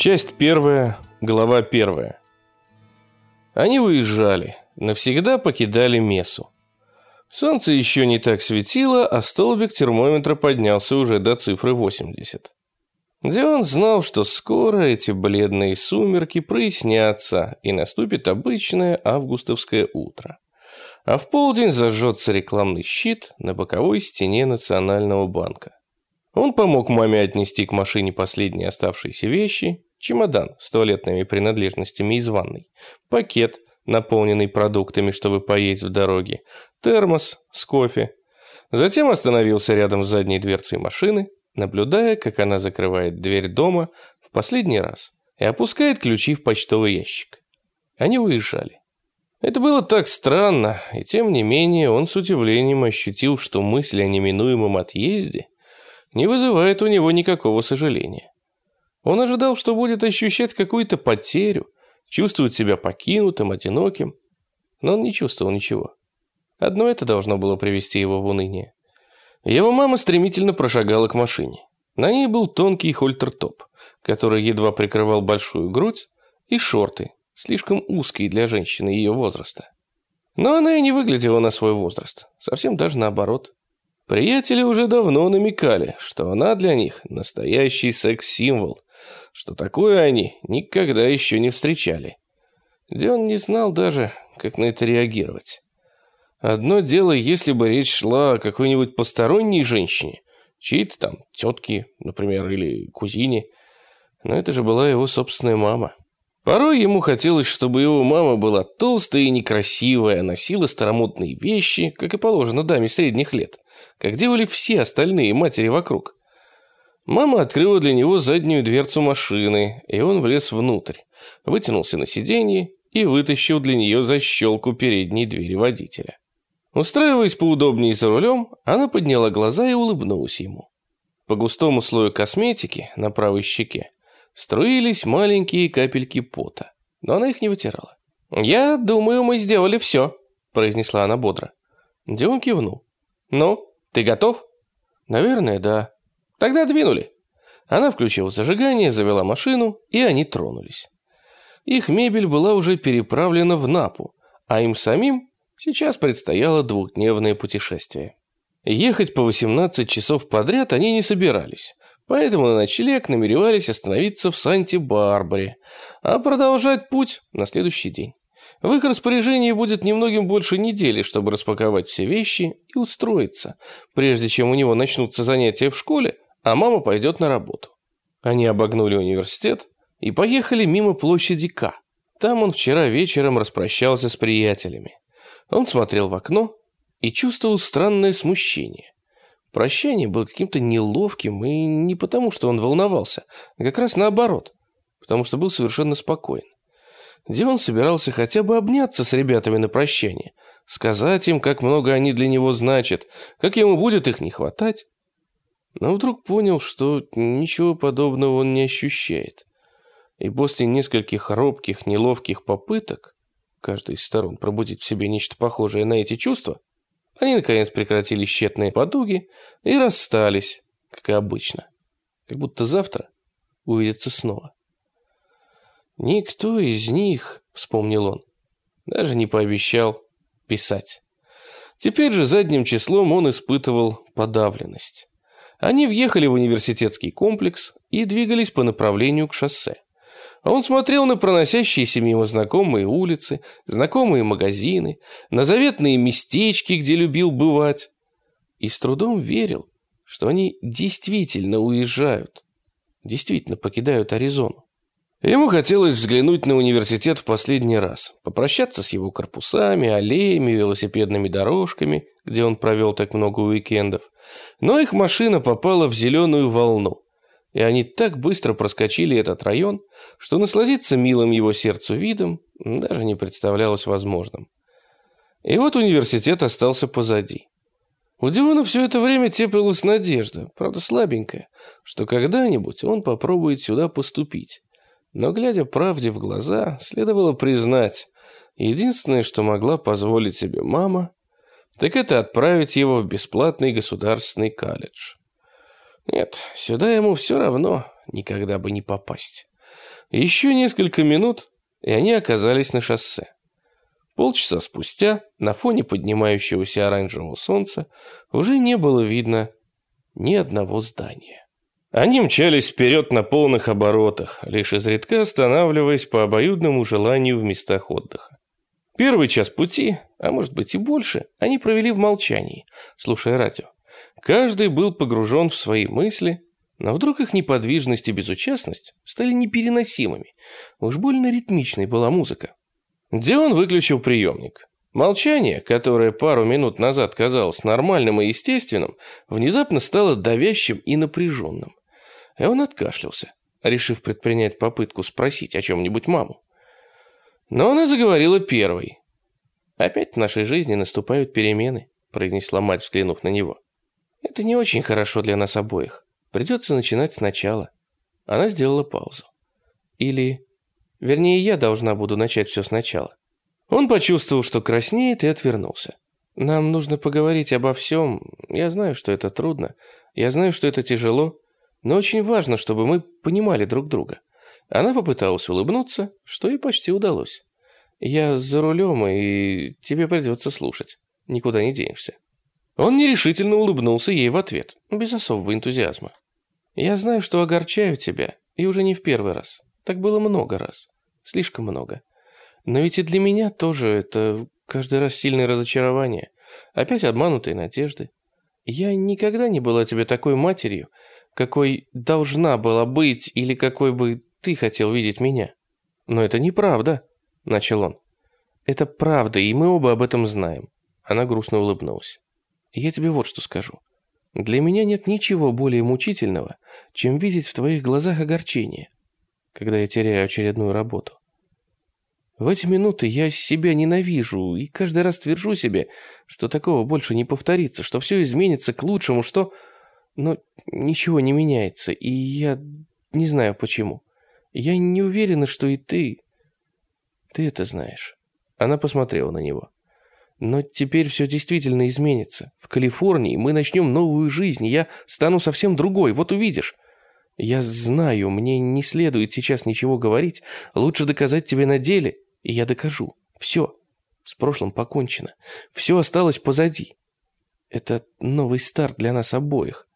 Часть первая, глава первая. Они уезжали, навсегда покидали Месу. Солнце еще не так светило, а столбик термометра поднялся уже до цифры 80. Дион знал, что скоро эти бледные сумерки прояснятся, и наступит обычное августовское утро. А в полдень зажжется рекламный щит на боковой стене Национального банка. Он помог маме отнести к машине последние оставшиеся вещи, чемодан с туалетными принадлежностями из ванной, пакет, наполненный продуктами, чтобы поесть в дороге, термос с кофе. Затем остановился рядом с задней дверцей машины, наблюдая, как она закрывает дверь дома в последний раз и опускает ключи в почтовый ящик. Они уезжали. Это было так странно, и тем не менее он с удивлением ощутил, что мысль о неминуемом отъезде не вызывает у него никакого сожаления. Он ожидал, что будет ощущать какую-то потерю, чувствовать себя покинутым, одиноким, но он не чувствовал ничего. Одно это должно было привести его в уныние. Его мама стремительно прошагала к машине. На ней был тонкий хольтер-топ, который едва прикрывал большую грудь, и шорты, слишком узкие для женщины ее возраста. Но она и не выглядела на свой возраст, совсем даже наоборот. Приятели уже давно намекали, что она для них настоящий секс-символ, что такое они никогда еще не встречали. Дион не знал даже, как на это реагировать. Одно дело, если бы речь шла о какой-нибудь посторонней женщине, чьей-то там тетке, например, или кузине, но это же была его собственная мама. Порой ему хотелось, чтобы его мама была толстая и некрасивая, носила старомодные вещи, как и положено даме средних лет, как делали все остальные матери вокруг. Мама открыла для него заднюю дверцу машины, и он влез внутрь, вытянулся на сиденье и вытащил для нее защелку передней двери водителя. Устраиваясь поудобнее за рулем, она подняла глаза и улыбнулась ему. По густому слою косметики на правой щеке струились маленькие капельки пота, но она их не вытирала. «Я думаю, мы сделали все», – произнесла она бодро. Дион кивнул. «Ну, ты готов?» «Наверное, да». «Тогда двинули». Она включила зажигание, завела машину, и они тронулись. Их мебель была уже переправлена в Напу, а им самим сейчас предстояло двухдневное путешествие. Ехать по 18 часов подряд они не собирались, поэтому на ночлег намеревались остановиться в Санте-Барбаре, а продолжать путь на следующий день. В их распоряжении будет немногим больше недели, чтобы распаковать все вещи и устроиться, прежде чем у него начнутся занятия в школе, а мама пойдет на работу. Они обогнули университет и поехали мимо площади К. Там он вчера вечером распрощался с приятелями. Он смотрел в окно и чувствовал странное смущение. Прощание было каким-то неловким, и не потому, что он волновался, а как раз наоборот, потому что был совершенно спокоен. Дион собирался хотя бы обняться с ребятами на прощание, сказать им, как много они для него значат, как ему будет их не хватать. Но вдруг понял, что ничего подобного он не ощущает. И после нескольких робких, неловких попыток, каждой из сторон пробудить в себе нечто похожее на эти чувства, они, наконец, прекратили тщетные подуги и расстались, как и обычно. Как будто завтра увидятся снова. «Никто из них, — вспомнил он, — даже не пообещал писать. Теперь же задним числом он испытывал подавленность. Они въехали в университетский комплекс и двигались по направлению к шоссе. Он смотрел на проносящиеся мимо знакомые улицы, знакомые магазины, на заветные местечки, где любил бывать. И с трудом верил, что они действительно уезжают, действительно покидают Аризону. Ему хотелось взглянуть на университет в последний раз, попрощаться с его корпусами, аллеями, велосипедными дорожками, где он провел так много уикендов. Но их машина попала в зеленую волну, и они так быстро проскочили этот район, что насладиться милым его сердцу видом даже не представлялось возможным. И вот университет остался позади. У Диона все это время теплилась надежда, правда слабенькая, что когда-нибудь он попробует сюда поступить. Но, глядя правде в глаза, следовало признать, единственное, что могла позволить себе мама, так это отправить его в бесплатный государственный колледж. Нет, сюда ему все равно никогда бы не попасть. Еще несколько минут, и они оказались на шоссе. Полчаса спустя, на фоне поднимающегося оранжевого солнца, уже не было видно ни одного здания. Они мчались вперед на полных оборотах, лишь изредка останавливаясь по обоюдному желанию в местах отдыха. Первый час пути, а может быть и больше, они провели в молчании, слушая радио. Каждый был погружен в свои мысли, но вдруг их неподвижность и безучастность стали непереносимыми. Уж больно ритмичной была музыка. Дион выключил приемник. Молчание, которое пару минут назад казалось нормальным и естественным, внезапно стало давящим и напряженным. И он откашлялся, решив предпринять попытку спросить о чем-нибудь маму. Но она заговорила первой. «Опять в нашей жизни наступают перемены», произнесла мать, взглянув на него. «Это не очень хорошо для нас обоих. Придется начинать сначала. Она сделала паузу. Или... Вернее, я должна буду начать все сначала. Он почувствовал, что краснеет, и отвернулся. Нам нужно поговорить обо всем. Я знаю, что это трудно. Я знаю, что это тяжело. Но очень важно, чтобы мы понимали друг друга. Она попыталась улыбнуться, что и почти удалось. Я за рулем, и тебе придется слушать. Никуда не денешься. Он нерешительно улыбнулся ей в ответ, без особого энтузиазма. «Я знаю, что огорчаю тебя, и уже не в первый раз. Так было много раз. Слишком много. Но ведь и для меня тоже это каждый раз сильное разочарование. Опять обманутые надежды. Я никогда не была тебе такой матерью, какой должна была быть или какой бы ты хотел видеть меня. Но это неправда», — начал он. «Это правда, и мы оба об этом знаем». Она грустно улыбнулась. Я тебе вот что скажу. Для меня нет ничего более мучительного, чем видеть в твоих глазах огорчение, когда я теряю очередную работу. В эти минуты я себя ненавижу и каждый раз твержу себе, что такого больше не повторится, что все изменится к лучшему, что... Но ничего не меняется, и я не знаю почему. Я не уверена, что и ты... Ты это знаешь. Она посмотрела на него. Но теперь все действительно изменится. В Калифорнии мы начнем новую жизнь, я стану совсем другой, вот увидишь. Я знаю, мне не следует сейчас ничего говорить, лучше доказать тебе на деле, и я докажу. Все. С прошлым покончено. Все осталось позади. Это новый старт для нас обоих.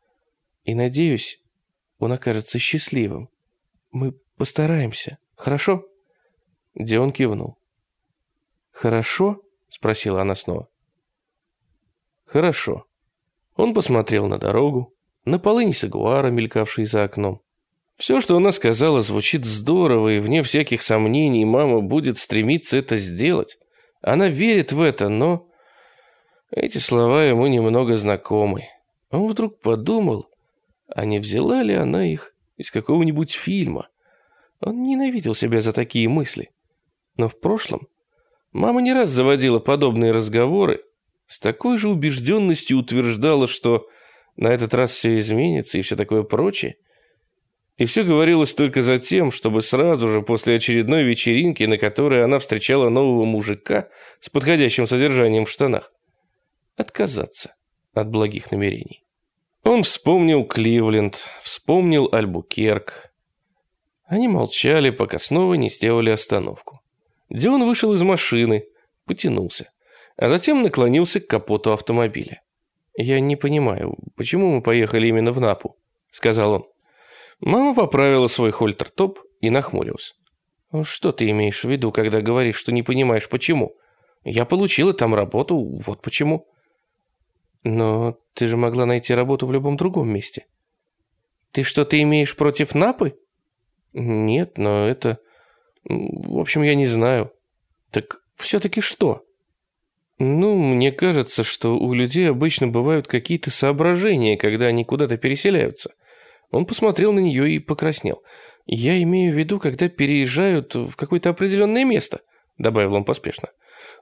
И надеюсь, он окажется счастливым. Мы постараемся, хорошо?» Дион кивнул. «Хорошо?» Спросила она снова. Хорошо. Он посмотрел на дорогу, на полынь сагуара, мелькавший за окном. Все, что она сказала, звучит здорово, и вне всяких сомнений мама будет стремиться это сделать. Она верит в это, но... Эти слова ему немного знакомы. Он вдруг подумал, а не взяла ли она их из какого-нибудь фильма. Он ненавидел себя за такие мысли. Но в прошлом Мама не раз заводила подобные разговоры, с такой же убежденностью утверждала, что на этот раз все изменится и все такое прочее. И все говорилось только за тем, чтобы сразу же после очередной вечеринки, на которой она встречала нового мужика с подходящим содержанием в штанах, отказаться от благих намерений. Он вспомнил Кливленд, вспомнил Альбукерк. Они молчали, пока снова не сделали остановку. Дион вышел из машины, потянулся, а затем наклонился к капоту автомобиля. «Я не понимаю, почему мы поехали именно в Напу?» — сказал он. Мама поправила свой хольтер-топ и нахмурилась. «Ну, «Что ты имеешь в виду, когда говоришь, что не понимаешь, почему? Я получила там работу, вот почему». «Но ты же могла найти работу в любом другом месте». «Ты что-то имеешь против Напы?» «Нет, но это...» В общем, я не знаю. Так все-таки что? Ну, мне кажется, что у людей обычно бывают какие-то соображения, когда они куда-то переселяются. Он посмотрел на нее и покраснел. Я имею в виду, когда переезжают в какое-то определенное место, добавил он поспешно.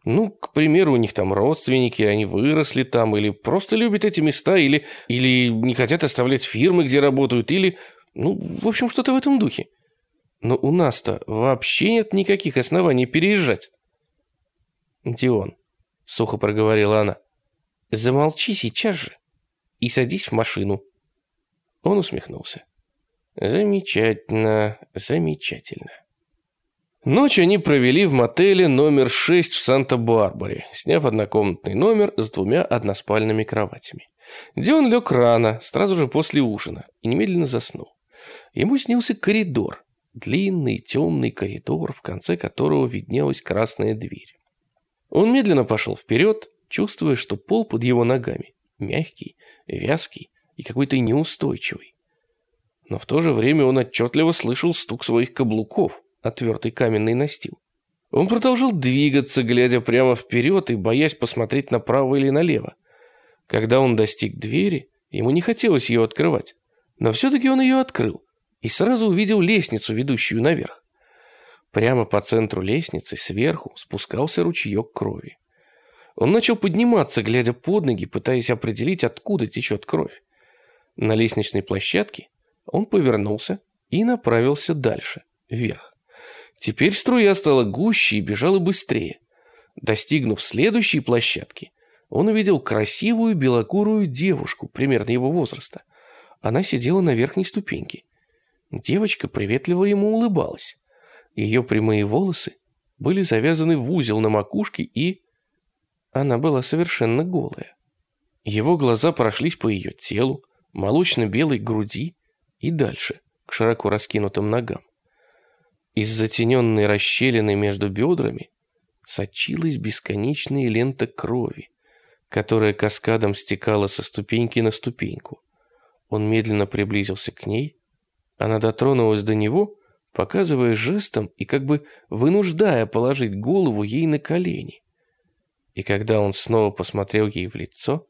Ну, к примеру, у них там родственники, они выросли там, или просто любят эти места, или, или не хотят оставлять фирмы, где работают, или... Ну, в общем, что-то в этом духе. Но у нас-то вообще нет никаких оснований переезжать. Дион, сухо проговорила она, замолчи сейчас же и садись в машину. Он усмехнулся. Замечательно, замечательно. Ночь они провели в мотеле номер 6 в Санта-Барбаре, сняв однокомнатный номер с двумя односпальными кроватями. Дион лег рано, сразу же после ужина, и немедленно заснул. Ему снился коридор, длинный темный коридор, в конце которого виднелась красная дверь. Он медленно пошел вперед, чувствуя, что пол под его ногами мягкий, вязкий и какой-то неустойчивый. Но в то же время он отчетливо слышал стук своих каблуков, а твердый каменный настил. Он продолжал двигаться, глядя прямо вперед и боясь посмотреть направо или налево. Когда он достиг двери, ему не хотелось ее открывать, но все-таки он ее открыл и сразу увидел лестницу, ведущую наверх. Прямо по центру лестницы, сверху, спускался ручеек крови. Он начал подниматься, глядя под ноги, пытаясь определить, откуда течет кровь. На лестничной площадке он повернулся и направился дальше, вверх. Теперь струя стала гуще и бежала быстрее. Достигнув следующей площадки, он увидел красивую белокурую девушку, примерно его возраста. Она сидела на верхней ступеньке. Девочка приветливо ему улыбалась. Ее прямые волосы были завязаны в узел на макушке и... Она была совершенно голая. Его глаза прошлись по ее телу, молочно-белой груди и дальше, к широко раскинутым ногам. Из затененной расщелины между бедрами сочилась бесконечная лента крови, которая каскадом стекала со ступеньки на ступеньку. Он медленно приблизился к ней, она дотронулась до него, показывая жестом и как бы вынуждая положить голову ей на колени. И когда он снова посмотрел ей в лицо,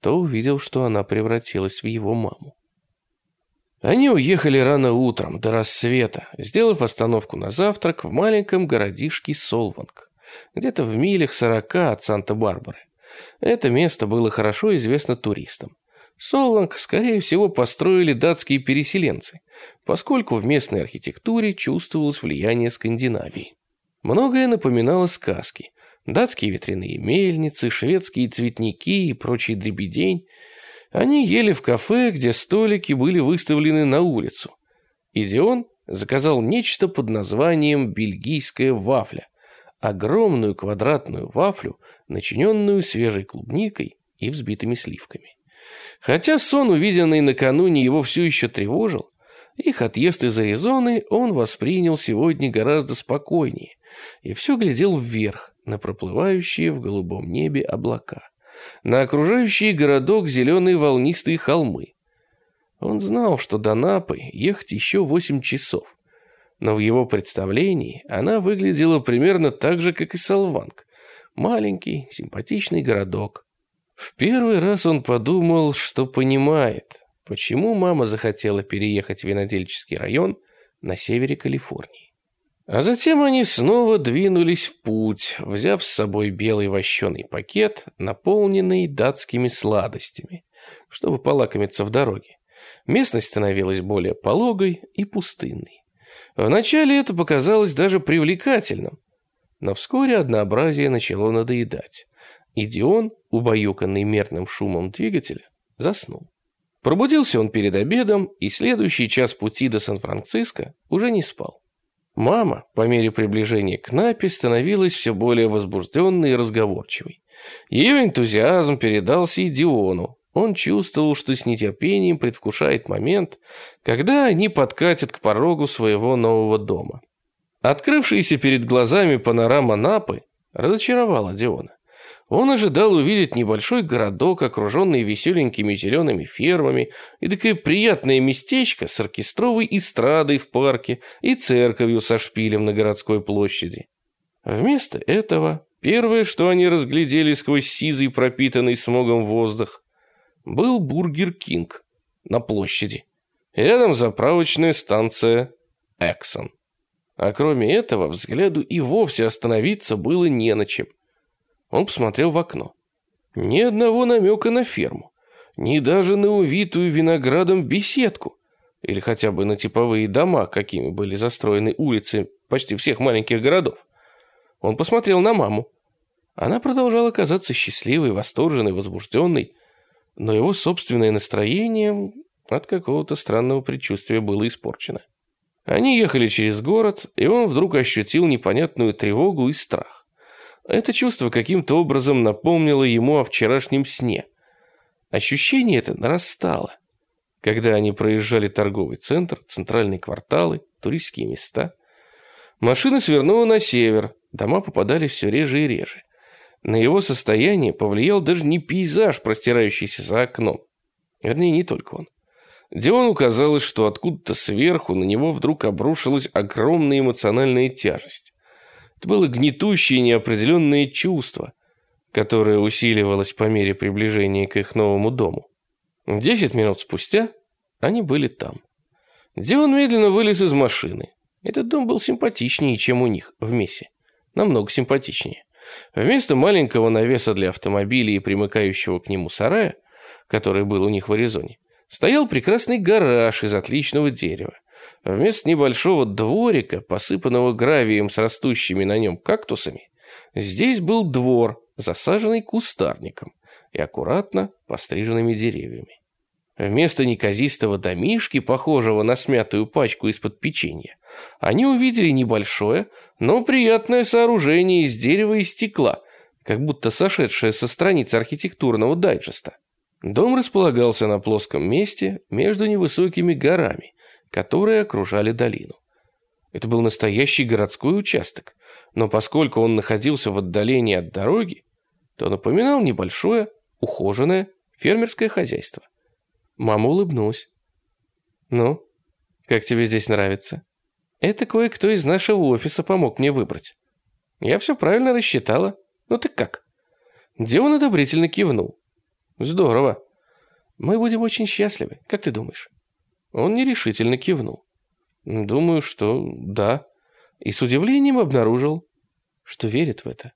то увидел, что она превратилась в его маму. Они уехали рано утром, до рассвета, сделав остановку на завтрак в маленьком городишке Солванг, где-то в милях сорока от Санта-Барбары. Это место было хорошо известно туристам. Солванг, скорее всего, построили датские переселенцы, поскольку в местной архитектуре чувствовалось влияние Скандинавии. Многое напоминало сказки. Датские ветряные мельницы, шведские цветники и прочий дребедень – они ели в кафе, где столики были выставлены на улицу. И заказал нечто под названием «бельгийская вафля», огромную квадратную вафлю, начиненную свежей клубникой и взбитыми сливками. Хотя сон, увиденный накануне, его все еще тревожил, их отъезд из Аризоны он воспринял сегодня гораздо спокойнее и все глядел вверх на проплывающие в голубом небе облака на окружающий городок зеленые волнистые холмы. Он знал, что до Напы ехать еще восемь часов, но в его представлении она выглядела примерно так же, как и Салванг. Маленький, симпатичный городок. В первый раз он подумал, что понимает, почему мама захотела переехать в винодельческий район на севере Калифорнии. А затем они снова двинулись в путь, взяв с собой белый вощеный пакет, наполненный датскими сладостями, чтобы полакомиться в дороге. Местность становилась более пологой и пустынной. Вначале это показалось даже привлекательным, но вскоре однообразие начало надоедать. И Дион, убаюканный мерным шумом двигателя, заснул. Пробудился он перед обедом, и следующий час пути до Сан-Франциско уже не спал. Мама, по мере приближения к Напи, становилась все более возбужденной и разговорчивой. Ее энтузиазм передался и Диону. Он чувствовал, что с нетерпением предвкушает момент, когда они подкатят к порогу своего нового дома. Открывшаяся перед глазами панорама Напы разочаровала Диона. Он ожидал увидеть небольшой городок, окруженный веселенькими зелеными фермами, и такое приятное местечко с оркестровой эстрадой в парке и церковью со шпилем на городской площади. Вместо этого первое, что они разглядели сквозь сизый пропитанный смогом воздух, был Бургер Кинг на площади. Рядом заправочная станция Эксон. А кроме этого, взгляду и вовсе остановиться было не на чем. Он посмотрел в окно. Ни одного намека на ферму, ни даже на увитую виноградом беседку, или хотя бы на типовые дома, какими были застроены улицы почти всех маленьких городов. Он посмотрел на маму. Она продолжала казаться счастливой, восторженной, возбужденной, но его собственное настроение от какого-то странного предчувствия было испорчено. Они ехали через город, и он вдруг ощутил непонятную тревогу и страх. Это чувство каким-то образом напомнило ему о вчерашнем сне. Ощущение это нарастало. Когда они проезжали торговый центр, центральные кварталы, туристские места. Машина свернула на север, дома попадали все реже и реже. На его состояние повлиял даже не пейзаж, простирающийся за окном. Вернее, не только он. Диону казалось, что откуда-то сверху на него вдруг обрушилась огромная эмоциональная тяжесть. Это было гнетущее неопределенное чувство, которое усиливалось по мере приближения к их новому дому. Десять минут спустя они были там. Дион медленно вылез из машины. Этот дом был симпатичнее, чем у них в Мессе. Намного симпатичнее. Вместо маленького навеса для автомобилей и примыкающего к нему сарая, который был у них в Аризоне, стоял прекрасный гараж из отличного дерева. Вместо небольшого дворика, посыпанного гравием с растущими на нем кактусами, здесь был двор, засаженный кустарником и аккуратно постриженными деревьями. Вместо неказистого домишки, похожего на смятую пачку из-под печенья, они увидели небольшое, но приятное сооружение из дерева и стекла, как будто сошедшее со страниц архитектурного дайджеста. Дом располагался на плоском месте между невысокими горами, которые окружали долину. Это был настоящий городской участок, но поскольку он находился в отдалении от дороги, то напоминал небольшое, ухоженное фермерское хозяйство. Мама улыбнулась. «Ну, как тебе здесь нравится?» «Это кое-кто из нашего офиса помог мне выбрать. Я все правильно рассчитала. Ну ты как?» Дион одобрительно кивнул. «Здорово. Мы будем очень счастливы, как ты думаешь?» Он нерешительно кивнул. «Думаю, что да». И с удивлением обнаружил, что верит в это.